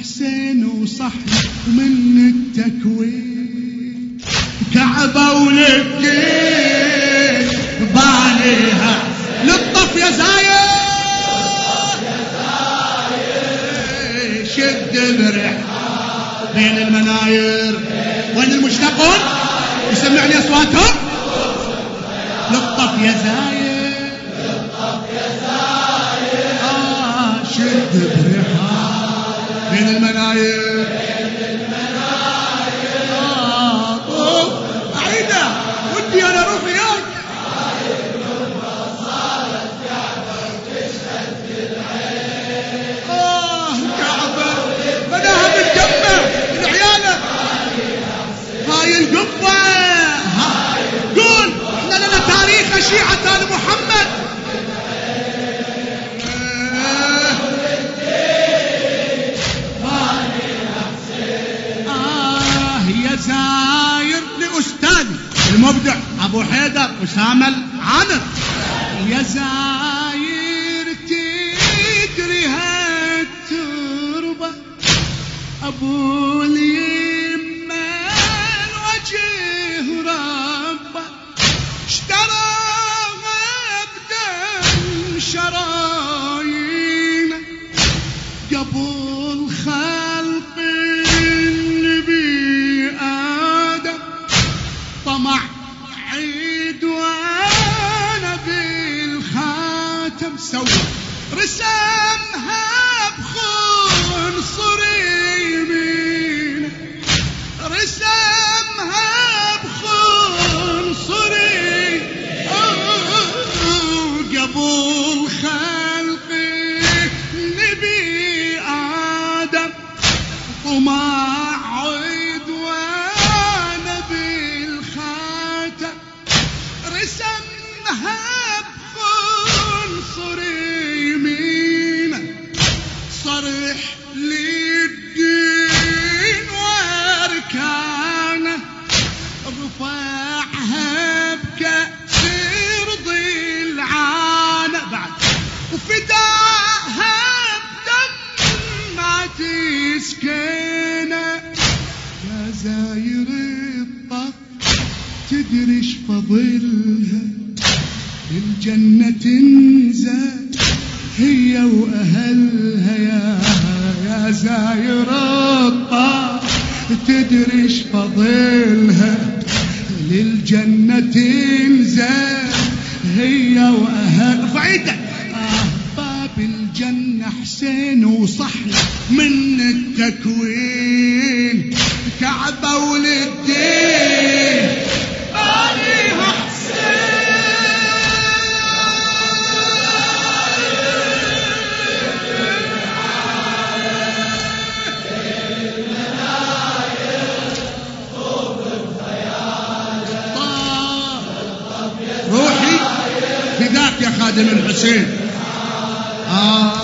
حسين وصحن ومن التكوين. كعبة ولقيت باليها لطف يا زاير شد الرح بين المناير. وين المشتقون يسمعني أصواتهم. أبو حيدر أسامة العامر يا زاير تدري هالتربة أبو اليمة بالخاتم سوى رسمها صرح للدين وأركانه رفعها بكسر ضلعانه بعد وفداها بدمعة سكينة يا زاير الطف تدري فضلها الجنة زاير الطف تدري إيش فضلها للجنة تنزل هي وأهل. ارفع إيدك آه باب الجنة حسين وصحن من التكوين. كعبة وللدين. خادم الحسين. آه.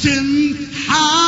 Christian high.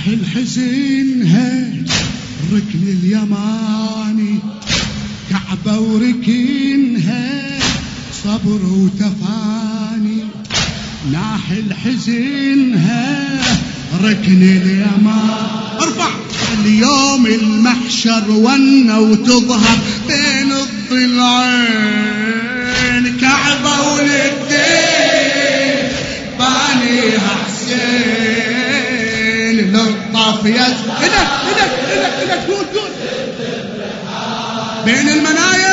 ناحي الحزنها الركن اليماني كعبة وركنها صبر وتفاني. ناحي الحزنها ركن اليمان أرفع اليوم المحشر ون وتظهر بين الضلعين كعبة وللدين بانيها حسين. يد إيدك إيدك إيدك إيدك قول قول بين المناير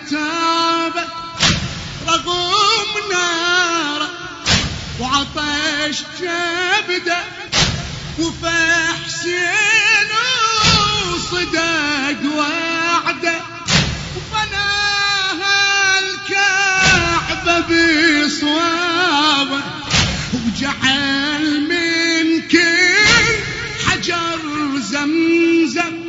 بعتابك رغم نارك وعطش جبده وفحسين وصدق وعده وبناها الكعبة بصوابه وجعل من كل حجر زمزم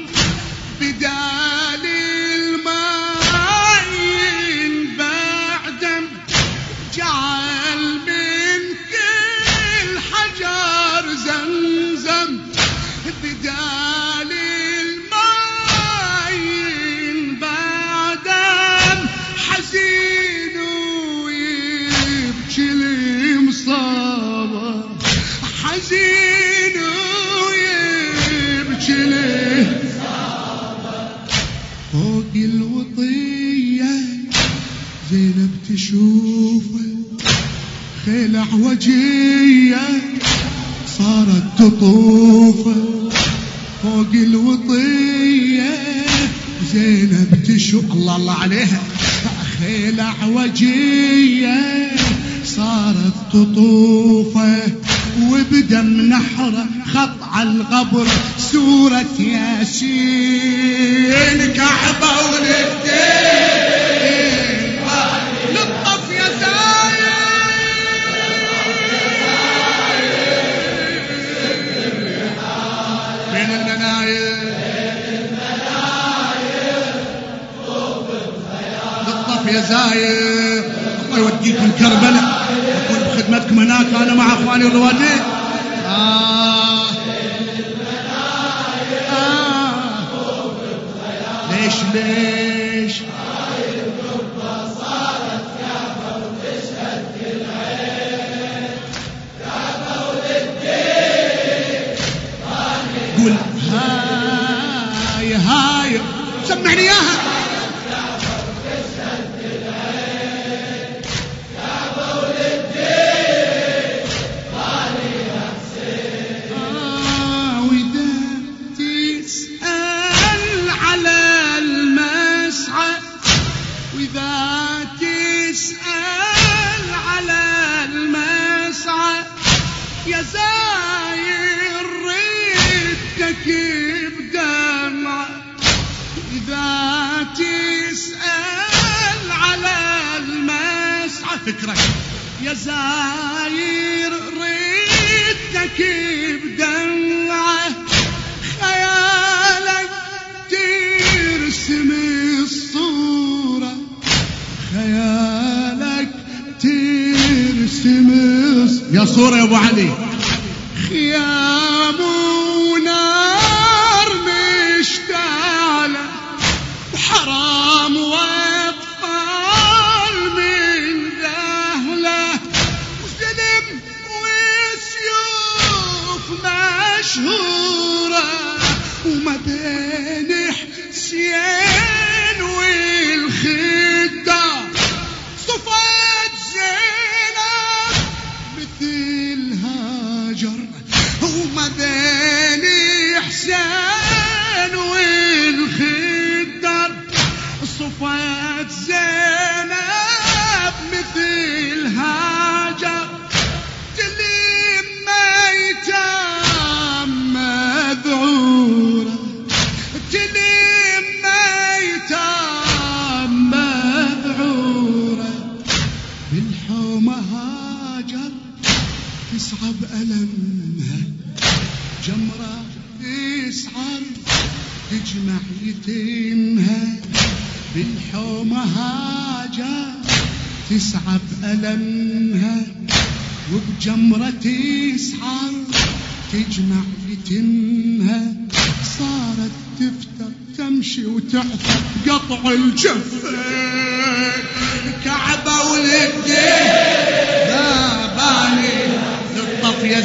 وجيه صارت تطوف فوق الوطية. زينب تشوف الله عليها. خيل عوجية صارت تطوفه وبدم نحره خط على القبر. سورة ياسين كعبة ولدين بين المناير لطف يا زايد الله يوديكم كربلاء اكون بخدمتكم هناك أنا مع اخواني الروادين آه. آه. ليش ليش सब मेरिया हैं فكرك. يا زاير ردك بدمعة. خيالك ترسم الصورة. خيالك ترسم يا صورة يا أبو علي. يتيمها بالحومة هاجر تسعب ألمها وبجمرة تسعر تجمع يتمها صارت تفتر تمشي وتعثر قطع الجفين كعبة ولدين ذاباني للطف يا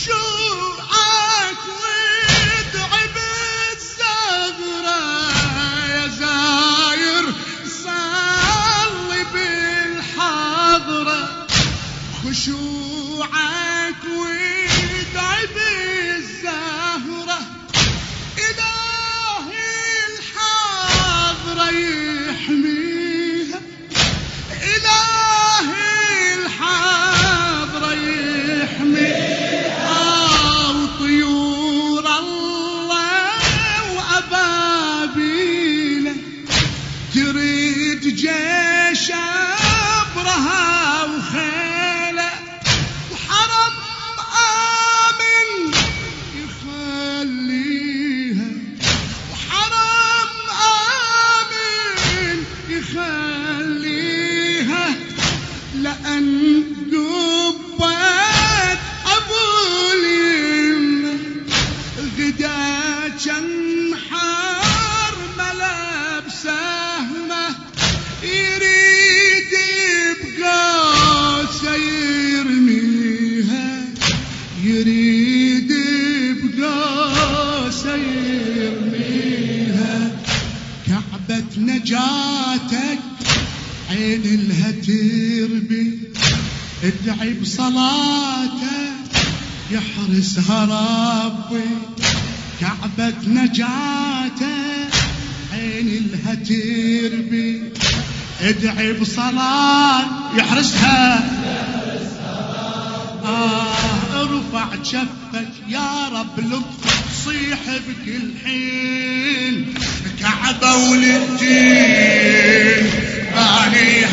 خشوعك وادعي بالزغرة يا زاير؟ صل بالحضرة. خشوعك بصلاته يحرسها ربي كعبة نجاته عين لها تربي. ادعي بصلاة يحرسها آه ارفع جفك يا رب لطفك صيح بكل حين. كعبة وللدين باني